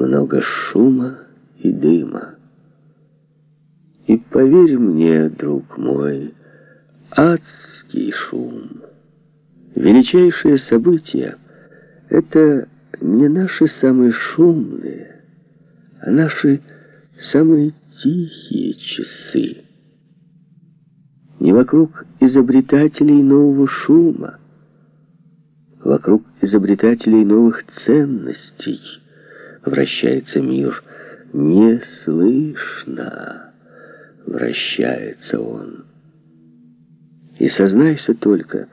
много шума и дыма. И поверь мне, друг мой, адский шум. Величайшие события — это не наши самые шумные, а наши самые тихие часы. Не вокруг изобретателей нового шума, вокруг изобретателей новых ценностей вращается мир. Неслышно вращается он. И сознайся только,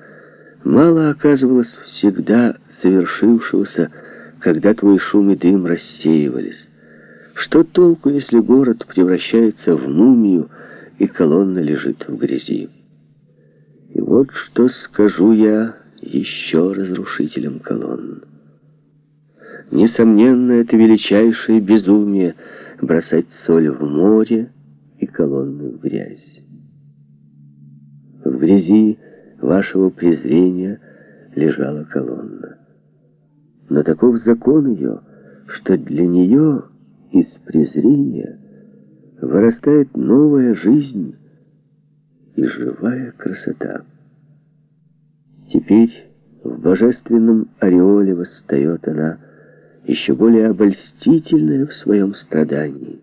мало оказывалось всегда совершившегося, когда твой шум и дым рассеивались. Что толку, если город превращается в мумию, и колонна лежит в грязи? И вот что скажу я еще разрушителям колонн. Несомненно, это величайшее безумие — бросать соль в море и колонны в грязь. В грязи вашего презрения лежала колонна. Но таков закон ее, что для нее из презрения вырастает новая жизнь и живая красота. Теперь в божественном ореоле восстает она, еще более обольстительная в своем страдании.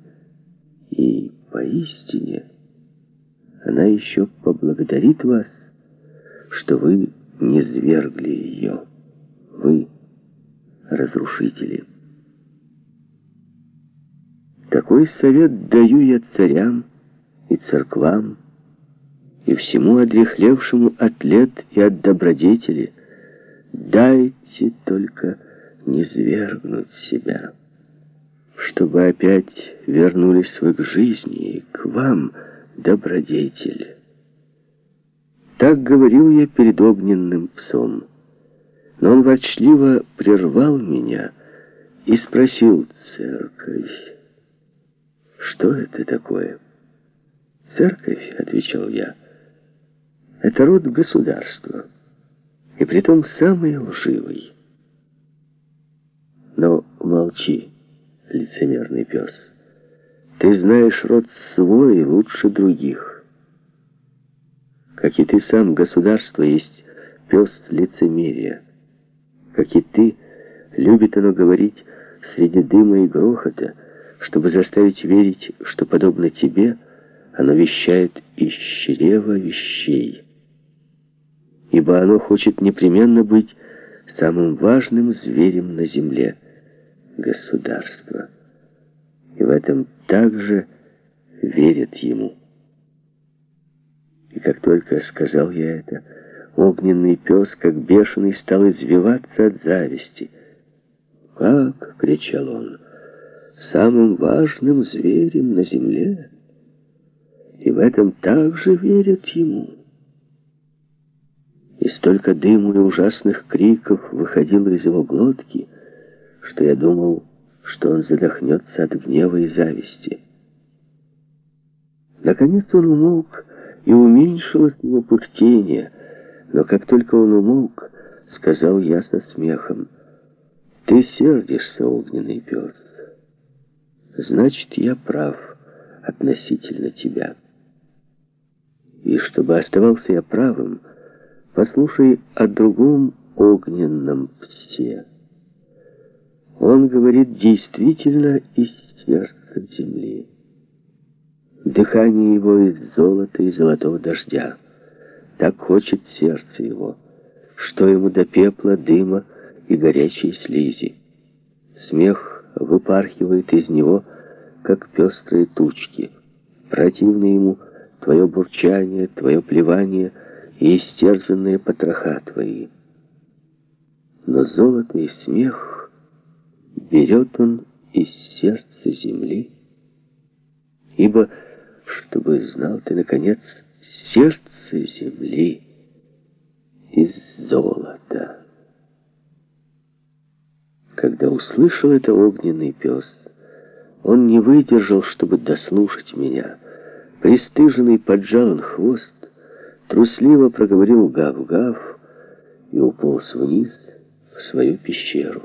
И поистине она еще поблагодарит вас, что вы не свергли ее. Вы разрушители. Такой совет даю я царям и церквам, и всему одрехлевшему от лет и от добродетели. Дайте только не свергнуть себя, чтобы опять вернулись вы к жизни и к вам, добродетель. Так говорил я перед огненным псом. Но он ворчливо прервал меня и спросил церковь, что это такое? Церковь, отвечал я, это род государства, и притом самый лживый. Молчи, лицемерный пес. Ты знаешь род свой лучше других. Как и ты сам, государство есть пес лицемерия. Как и ты, любит оно говорить среди дыма и грохота, чтобы заставить верить, что, подобно тебе, оно вещает из чрева вещей. Ибо оно хочет непременно быть самым важным зверем на земле — государства. И в этом также верят ему. И как только сказал я это, огненный пес, как бешеный, стал извиваться от зависти. «Как?» — кричал он. «Самым важным зверем на земле!» И в этом также верят ему. И столько дыму и ужасных криков выходило из его глотки, что я думал, что он задохнется от гнева и зависти. Наконец он умолк, и уменьшилось его пыхтение, но как только он умолк, сказал я со смехом, «Ты сердишься, огненный пес. Значит, я прав относительно тебя. И чтобы оставался я правым, послушай о другом огненном псе». Он говорит действительно из сердца земли. Дыхание его из золота и золотого дождя. Так хочет сердце его, что ему до пепла, дыма и горячей слизи. Смех выпархивает из него, как пестрые тучки. Противно ему твое бурчание, твое плевание и истерзанные потроха твои. Но золото и смех берет он из сердца земли. Ибо, чтобы знал ты, наконец, сердце земли из золота. Когда услышал это огненный пес, он не выдержал, чтобы дослушать меня. Пристыженный поджал он хвост, трусливо проговорил гав-гав и уполз вниз в свою пещеру.